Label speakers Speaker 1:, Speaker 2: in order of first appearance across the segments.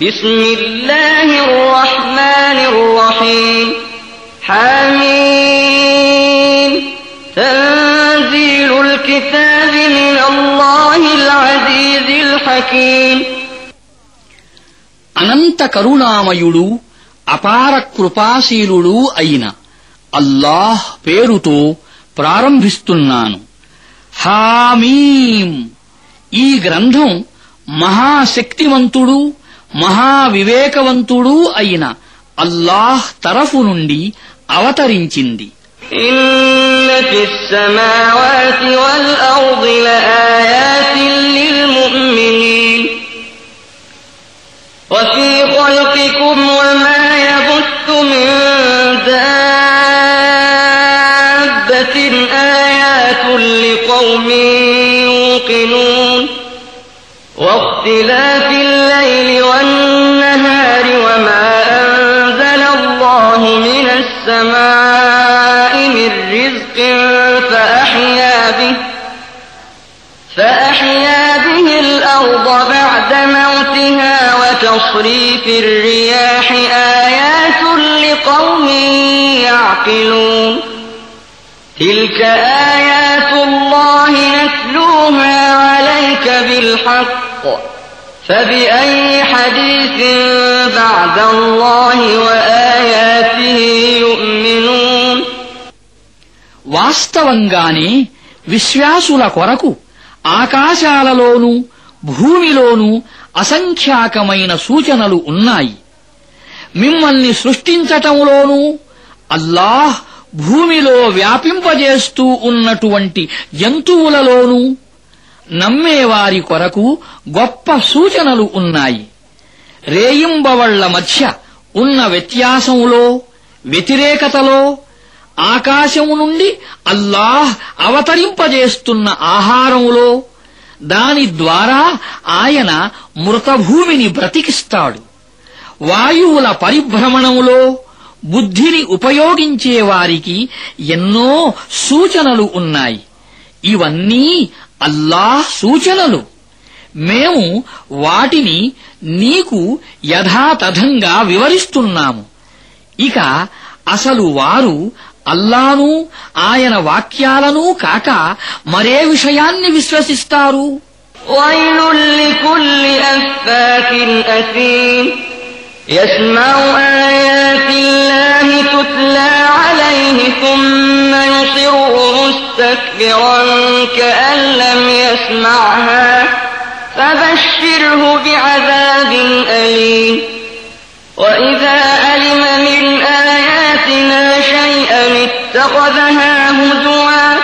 Speaker 1: بسم الله الرحمن الرحيم حميم تنزيل الكتاب من الله العزيز الحكيم
Speaker 2: అనంత కరుణామయుడు అపార కృపాశీలుడు అయిన అల్లాహ్ పేరుతో ప్రారంభిస్తున్నాను హామీం ఈ గ్రంథం మహాశక్తివంతుడు మహావివేకవంతుడూ అయిన అల్లాహ్ తరఫు నుండి అవతరించింది.
Speaker 1: إن وتصريف الرياح آيات لقوم يعقلون تلك آيات الله نتلوها عليك بالحق فبأي حديث بعد الله وآياته يؤمنون
Speaker 2: వాస్తవంగానే విశ్వాసుల కొరకు ఆకాశాలలోనూ భూమిలోనూ అసంఖ్యాకమైన సూచనలు ఉన్నాయి. మిమ్మల్ని సృష్టించటంలోనూ అల్లాహ్ భూమిలో వ్యాపింపజేస్తూ ఉన్నటువంటి జంతువులలోనూ నమ్మేవారి కొరకు గొప్ప సూచనలు ఉన్నాయి. రేయింబవళ్ళ మధ్య ఉన్న వ్యత్యాసంలో వ్యతిరేకతలో ఆకాశము నుండి అల్లాహ్ అవతరింపజేస్తున్న ఆహారంలో దాని ద్వారా ఆయన మృతభూమిని బ్రతికిస్తాడు. వాయువుల పరిభ్రమణంలో బుద్ధిని ఉపయోగించే వారికి ఎన్నో సూచనలు ఉన్నాయి. ఇవన్నీ అల్లాహ్ సూచనలు. మేము వాటిని నీకు యథాతథంగా వివరిస్తున్నాము. ఇక అసలు వారు అల్లాను ఆయన వాక్యాలను కాక మరే విషయాన్ని విశ్వసిస్తారు
Speaker 1: ويل لكل أفاك أثيم يسمع آيات الله تتلى عليه ثم يصر مستكبرا كأن لم يسمعها فبشره بعذاب أليم وإذا علم من آياتنا شيئا اتخذها هزوا.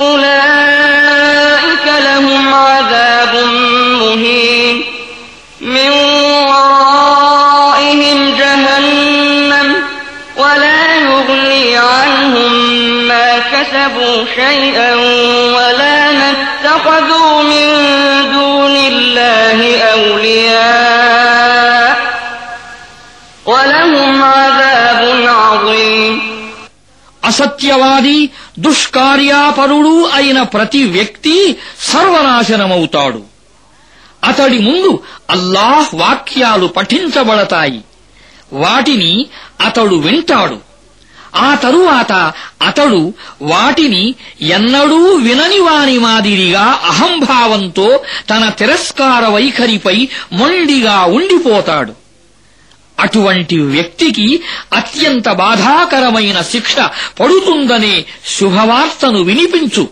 Speaker 1: أولئك لهم عذاب مهين. من ورائهم جهنم ولا يغني عنهم ما كسبوا شيئا ولا ما اتخذوا من دون الله أولياء.
Speaker 2: అసత్యవాది దుష్కార్యాపరుడు అయిన ప్రతి వ్యక్తి సర్వనాశనమవుతాడు. అతడి ముందు అల్లాహ్ వాక్యాలు పఠించబడతాయి. వాటిని అతడు వింటాడు. ఆ తరువాత అతడు వాటిని ఎన్నడూ వినని వాని మాదిరిగా అహంభావంతో తన తిరస్కార వైఖరిపై మొండిగా ఉండిపోతాడు. అటువంటి వ్యక్తికి అత్యంత బాధాకరమైన శిక్ష పడుతుందనే శుభవార్తను వినిపించు.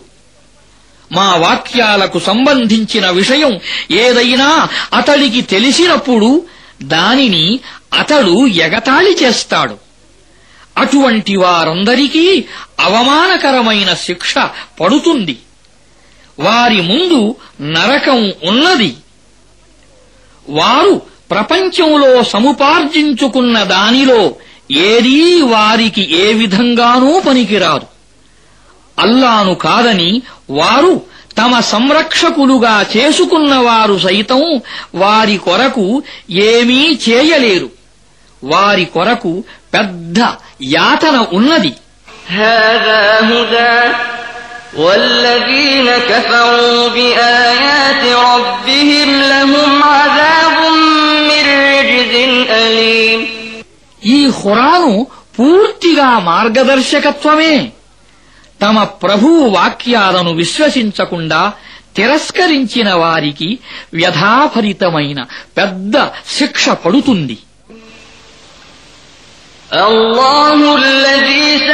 Speaker 2: మా వాక్యాలకు సంబంధించిన విషయం ఏదైనా అతడికి తెలిసినప్పుడు దానిని అతడు ఎగతాళి చేస్తాడు. అటువంటి వారందరికీ అవమానకరమైన శిక్ష పడుతుంది. వారి ముందు నరకం ఉన్నది. వారు ప్రపంచంలో సముపార్జించుకున్న దానిలో ఏదీ వారికి ఏ విధంగానూ పనికిరాదు అల్లాను కాదని వారు తమ సంరక్షకులుగా చేసుకున్నవారు సైతం వారి కొరకు ఏమీ చేయలేరు వారి కొరకు పెద్ద యాతన ఉన్నది
Speaker 1: هذا هدى والذين كفروا بآيات ربهم لهم عذاب من رجز
Speaker 2: ఈ హురాను పూర్తిగా మార్గదర్శకత్వమే. తమ ప్రభువు వాక్యాలను విశ్వసించకుండా తిరస్కరించిన వారికి వ్యధాఫలితమైన పెద్ద శిక్ష పడుతుంది.
Speaker 1: అల్లాహుల్ల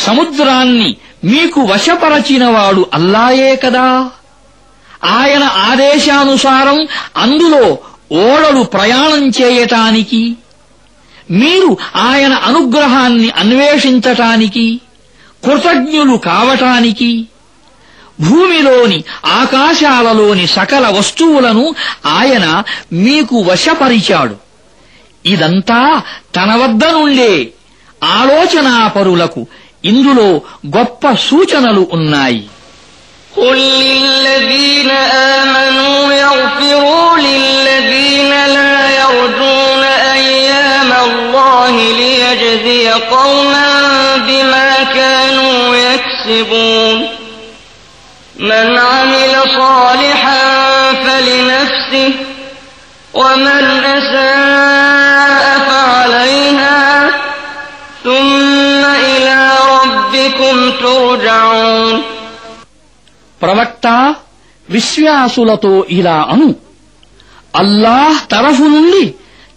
Speaker 2: సముద్రాన్ని మీకు వశపరచినవాడు అల్లాయే కదా. ఆయన ఆదేశానుసారం అందులో ఓడలు ప్రయాణం చేయటానికి మీరు ఆయన అనుగ్రహాన్ని అన్వేషించటానికి కృతజ్ఞులు కావటానికి భూమిలోని ఆకాశాలలోని సకల వస్తువులను ఆయన మీకు వశపరిచాడు. ఇదంతా తన వద్ద నుండే ఆలోచనాపరులకు ఇందులో గొప్ప సూచనలు ఉన్నాయి
Speaker 1: قل للذين آمنوا يغفروا للذين لا يرجون أيام الله ليجزي قوما بما كانوا يكسبون من عمل صالحا فلنفسه ومن أساء ترجعون
Speaker 2: ప్రవక్త విశ్వాసులతో ఇలా అను అల్లాహ్ తరఫు నుండి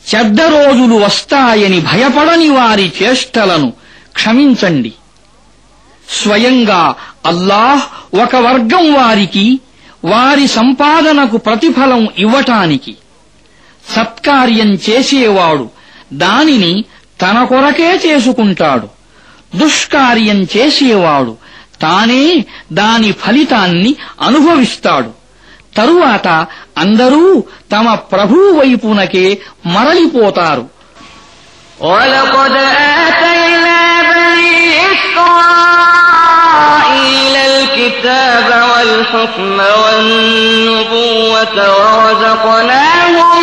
Speaker 2: చెడ్డ రోజులు వస్తాయని భయపడని వారి చేష్టలను క్షమించండి స్వయంగా అల్లాహ్ ఒక వర్గం వారికి వారి సంపాదనకు ప్రతిఫలం ఇవ్వటానికి సత్కార్యం చేసేవాడు దానిని తన కొరకే చేసుకుంటాడు దుష్కార్యం చేసేవాడు తానే దాని ఫలితాన్ని అనుభవిస్తాడు తరువాత అందరూ తమ ప్రభువు వైపునకే మరలిపోతారు
Speaker 1: ولقد آتينا بني إسرائيل الكتاب والحكم والنبوة ورزقناهم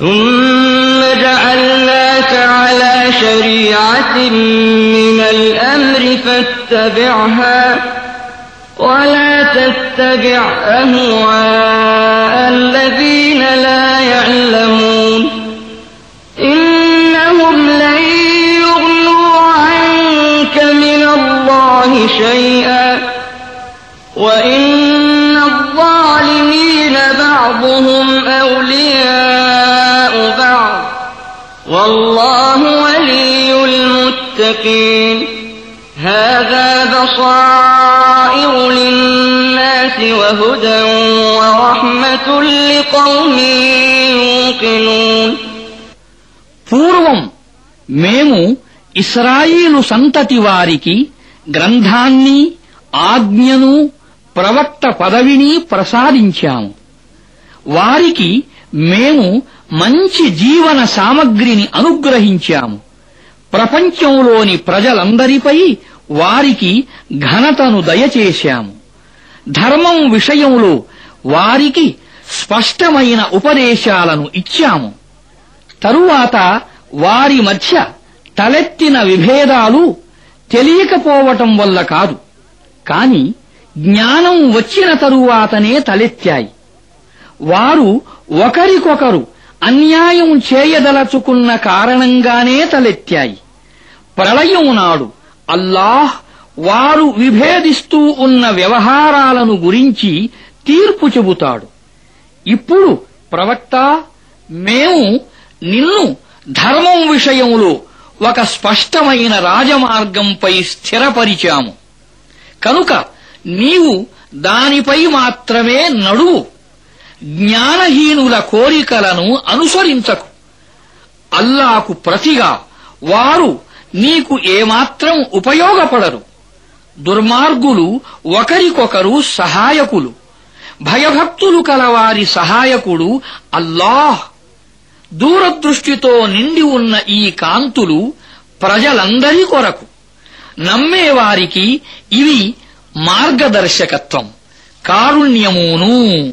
Speaker 1: ثم جعلناك على شريعة من الأمر فاتبعها ولا تتبع أهواء الذين لا يعلمون المتقين هذا بصائر للناس وهدى ورحمة لقوم يوقنون
Speaker 2: పూర్వం మేము ఇస్రాయిలు సంతతి వారికి గ్రంథాన్ని ఆజ్ఞను ప్రవక్త పదవిని ప్రసాదించాము వారికి మేము మంచి జీవన సామగ్రిని అనుగ్రహించాము ప్రపంచంలోని ప్రజలందరిపై వారికి ఘనతను దయచేశాము. ధర్మం విషయంలో వారికి స్పష్టమైన ఉపదేశాలను ఇచ్చాము. తరువాత వారి మధ్య తలెత్తిన విభేదాలు తెలియకపోవటం వల్ల కాదు. కాని జ్ఞానం వచ్చిన తరువాతనే తలెత్తాయి. వారు ఒకరికొకరు అన్యాయం చేయదలచుకున్న కారణంగానే తలెత్తాయి. ప్రళయం నాడు అల్లాహ్ వారు విభేదిస్తూ ఉన్న వ్యవహారాలను గురించి తీర్పు చెబుతాడు. ఇప్పుడు ప్రవక్త మేము నిన్ను ధర్మం విషయంలో ఒక స్పష్టమైన రాజమార్గంపై స్థిరపరిచాము. కనుక నీవు దానిపై మాత్రమే నడువు. జ్ఞానహీనుల కోరికలను అనుసరించకు. అల్లాకు ప్రతిగా వారు నీకు ఏమాత్రం ఉపయోగపడరు. దుర్మార్గులు ఒకరికొకరు సహాయకులు. భయభక్తులు కలవారి సహాయకుడు అల్లాహ్. దూరదృష్టితో నిండి ఉన్న ఈ కాంతులు ప్రజలందరి కొరకు. నమ్మేవారికి ఇవి మార్గదర్శకత్వం. కారుణ్యమును.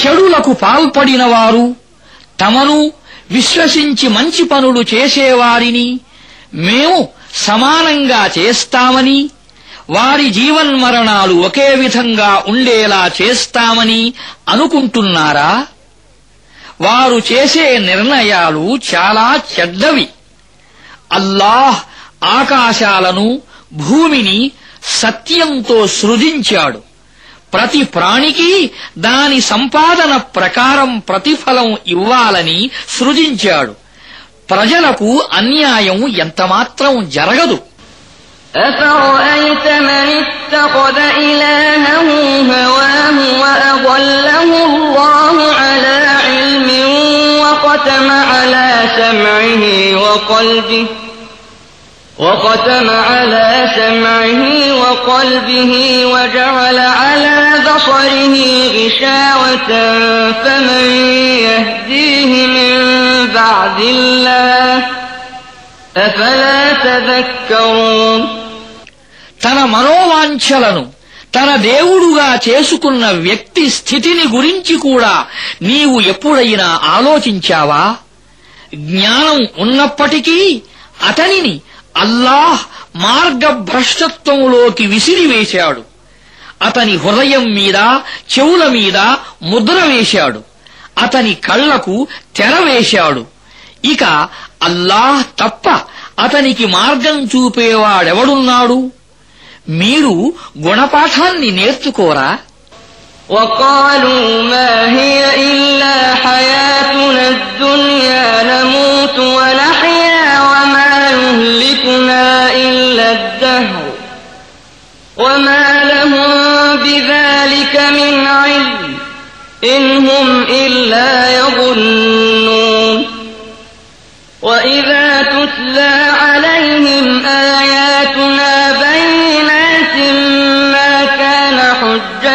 Speaker 2: చెడులకు పాల్పడిన వారు తమను విశ్వసించి మంచి పనులు చేసేవారిని మేము సమానంగా చేస్తామని వారి జీవన్మరణాలు ఒకే విధంగా ఉండేలా చేస్తామని అనుకుంటున్నారా? వారు చేసే నిర్ణయాలు చాలా చెడ్డవి. అల్లాహ్ ఆకాశాలను భూమిని సత్యంతో సృజించాడు ప్రతి ప్రాణికి దాని సంపాదన ప్రకారం ప్రతిఫలం ఇవ్వాలని సృజించాడు ప్రజలకు అన్యాయం ఎంతమాత్రం జరగదు
Speaker 1: أفرأيت من اتخذ إلهه هواه وأضله الله على علم وختم على سمعه وقلبه وختم على سمعه وقلبه وجعل على بصره غشاوة فمن يهديه من بعد الله أفلا تذكرون
Speaker 2: తన మనోవాంఛలను తన దేవుడుగా చేసుకున్న వ్యక్తి స్థితిని గురించి కూడా నీవు ఎప్పుడైనా ఆలోచించావా? జ్ఞానం ఉన్నప్పటికీ అతనిని అల్లాహ్ మార్గభ్రష్టత్వంలోకి విసిరివేశాడు. అతని హృదయం మీద చెవుల మీద ముద్ర వేశాడు. అతని కళ్ళకు తెర వేశాడు. ఇక అల్లాహ్ తప్ప అతనికి మార్గం చూపేవాడెవడున్నాడు? మీరు గుణపాఠాన్ని నేర్చుకోరా
Speaker 1: وقالوا ما هي إلا حياتنا الدنيا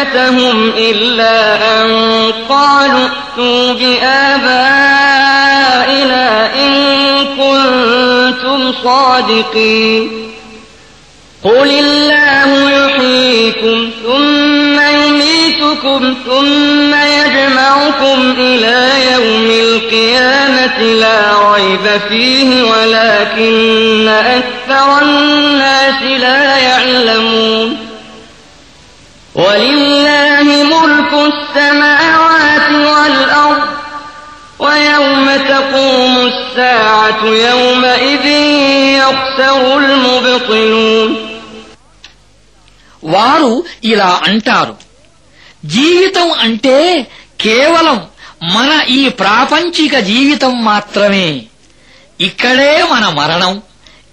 Speaker 1: حجتهم إلا أن قالوا ائتوا بآبائنا إن كنتم صادقين قل الله يحييكم ثم يميتكم ثم يجمعكم إلى يوم القيامة لا ريب فيه ولكن أكثر الناس لا يعلمون ولله ملك السماوات والأرض ويوم تقوم الساعة يومئذ يخسر المبطلون
Speaker 2: వారు ఇలా అంటారు జీవితం అంటే కేవలం మన ఈ ప్రాపంచిక జీవితం మాత్రమే ఇక్కడే మన మరణం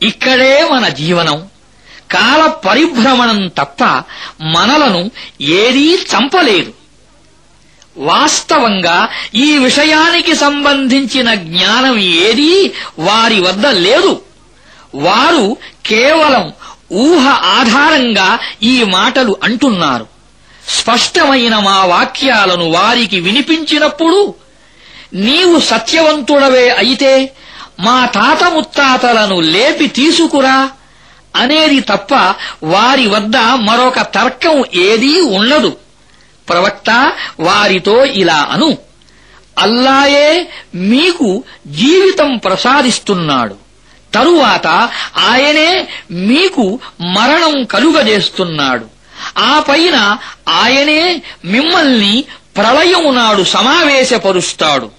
Speaker 2: ఇక్కడే మన జీవనం కాల పరిభ్రమణం తప్ప మనలను ఏదీ చంపలేదు. వాస్తవంగా ఈ విషయానికి సంబంధించిన జ్ఞానం ఏదీ వారి వద్ద లేదు. వారు కేవలం ఊహ ఆధారంగా ఈ మాటలు అంటున్నారు. స్పష్టమైన మా వాక్యాలను వారికి వినిపించినప్పుడు నీవు సత్యవంతుడవే అయితే మా తాత ముత్తాతలను లేపి తీసుకురా. అనేది తప్ప వారి వద్ద మరొక తర్కం ఏదీ ఉండదు. ప్రవక్త వారితో ఇలా అను అల్లాయే మీకు జీవితం ప్రసాదిస్తున్నాడు. తరువాత ఆయనే మీకు మరణం కలుగజేస్తున్నాడు. ఆ పైన ఆయనే మిమ్మల్ని ప్రళయం నాడు సమావేశపరుస్తాడు.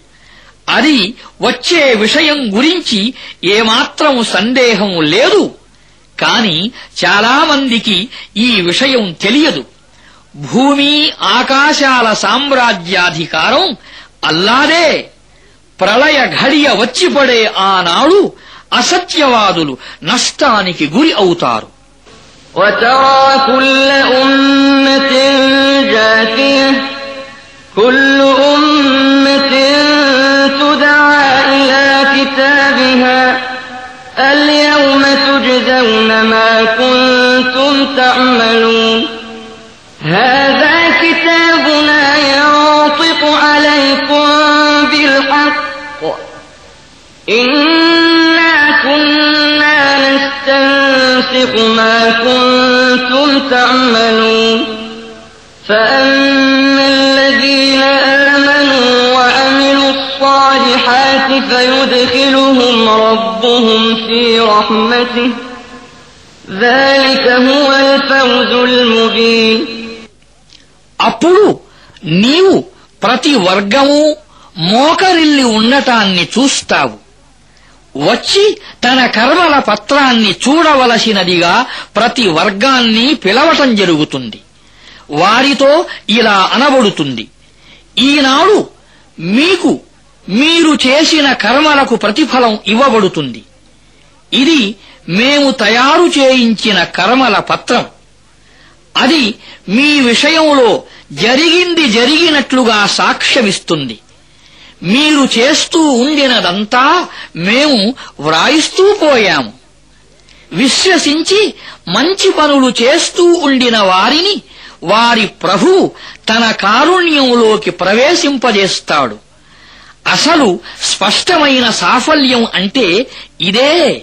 Speaker 2: అది వచ్చే విషయం గురించి ఏమాత్రం సందేహం లేదు. కాని చాలామందికి ఈ విషయం తెలియదు భూమి ఆకాశాల సామ్రాజ్యాధికారం అల్లాదే ప్రళయ ఘడియ వచ్చిపడే ఆనాడు అసత్యవాదులు నష్టానికి గురి అవుతారు
Speaker 1: وترى كل أمة جاثية رحمته ذلك هو الفوز المبين
Speaker 2: అప్పుడు నీవు ప్రతి వర్గము మోకరిల్లి ఉండటాన్ని చూస్తావు వచ్చి తన కర్మల పత్రాన్ని చూడవలసినదిగా ప్రతి వర్గాన్ని పిలవటం జరుగుతుంది వారితో ఇలా అనబడుతుంది ఈనాడు మీకు మీరు చేసిన కర్మలకు ప్రతిఫలం ఇవ్వబడుతుంది ఇది మేము తయారు చేయించిన కర్మల పత్రం. అది మీ విషయంలో జరిగింది జరిగినట్లుగా సాక్ష్యమిస్తుంది. మీరు చేస్తూ ఉండినదంతా మేము వ్రాయిస్తూ పోయాము. విశ్వసించి మంచి పనులు చేస్తూ ఉండిన వారిని వారి ప్రభు తన కారుణ్యంలోకి ప్రవేశింపజేస్తాడు. అసలు స్పష్టమైన సాఫల్యం అంటే ఇదే.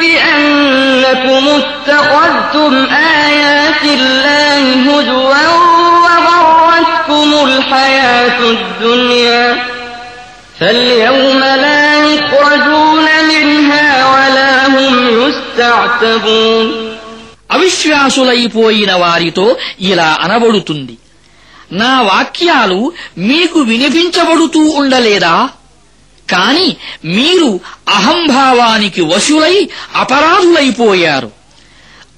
Speaker 1: بأنكم اتخذتم آيات الله هزوا وغرتكم الحياة الدنيا فاليوم لا يخرجون منها ولا هم يستعتبون
Speaker 2: అవిశ్వాసులైపోయిన వారితో ఇలా అనబడుతుంది నా వాక్యాలు మీకు వినిపించబడుతూ ఉండలేదా కాని మీరు అహంభావానికి వశులై అపరాధులైపోయారు.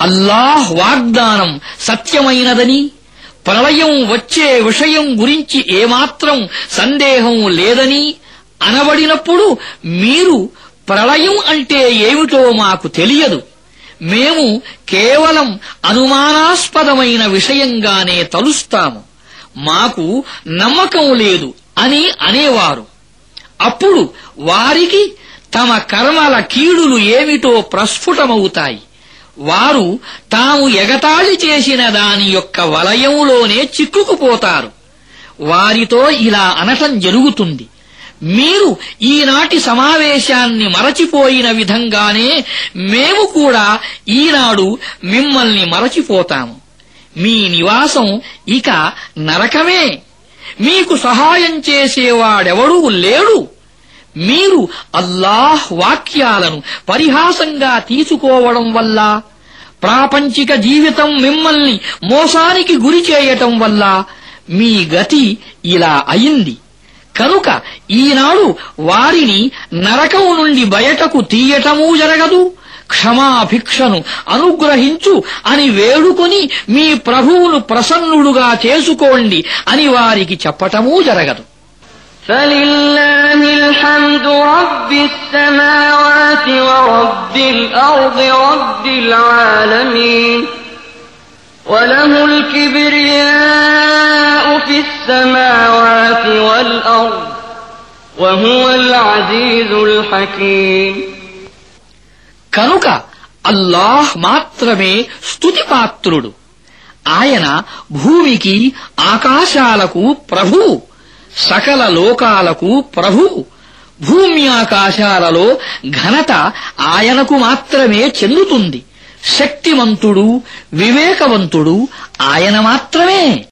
Speaker 2: అల్లాహ్ వాగ్దానం సత్యమైనదని ప్రళయం వచ్చే విషయం గురించి ఏమాత్రం సందేహం లేదని అనబడినప్పుడు మీరు ప్రళయం అంటే ఏమిటో మాకు తెలియదు. మేము కేవలం అనుమానాస్పదమైన విషయంగానే తలుస్తాము. మాకు నమ్మకం లేదు అని అనేవారు. అప్పుడు వారికి తమ కర్మల కీడులు ఏమిటో ప్రస్ఫుటమవుతాయి. వారు తాము ఎగతాళి చేసిన దాని యొక్క వలయంలోనే చిక్కుకుపోతారు. వారితో ఇలా అనటం జరుగుతుంది. మీరు ఈనాటి సమావేశాన్ని మరచిపోయిన విధంగానే మేము కూడా ఈనాడు మిమ్మల్ని మరచిపోతాము. మీ నివాసం ఇక నరకమే. మీకు సహాయం చేసేవాడెవడూ లేడు. మీరు అల్లాహ్ వాక్యాలను పరిహాసంగా తీసుకోవడం వల్ల ప్రాపంచిక జీవితం మిమ్మల్ని మోసానికి గురి చేయటం వల్ల మీ గతి ఇలా అయింది. కనుక ఈనాడు వారిని నరకం నుండి బయటకు తీయటమూ జరగదు. క్షమాభిక్షను అనుగ్రహించు అని వేడుకొని మీ ప్రభువును ప్రసన్నుడుగా చేసుకోండి అని వారికి చెప్పటమూ జరగదు
Speaker 1: فلله الحمد رب السماوات ورب الأرض رب العالمين وله الكبرياء في السماوات والأرض وهو العزيز الحكيم
Speaker 2: కనుక అల్లాహ్ మాత్రమే స్తుతిపాత్రుడు. ఆయన భూమికి ఆకాశాలకు ప్రభు సకల లోకాలకు ప్రభు భూమి ఆకాశాలలో ఘనత ఆయనకు మాత్రమే చెందుతుంది. శక్తిమంతుడు వివేకవంతుడు ఆయన మాత్రమే.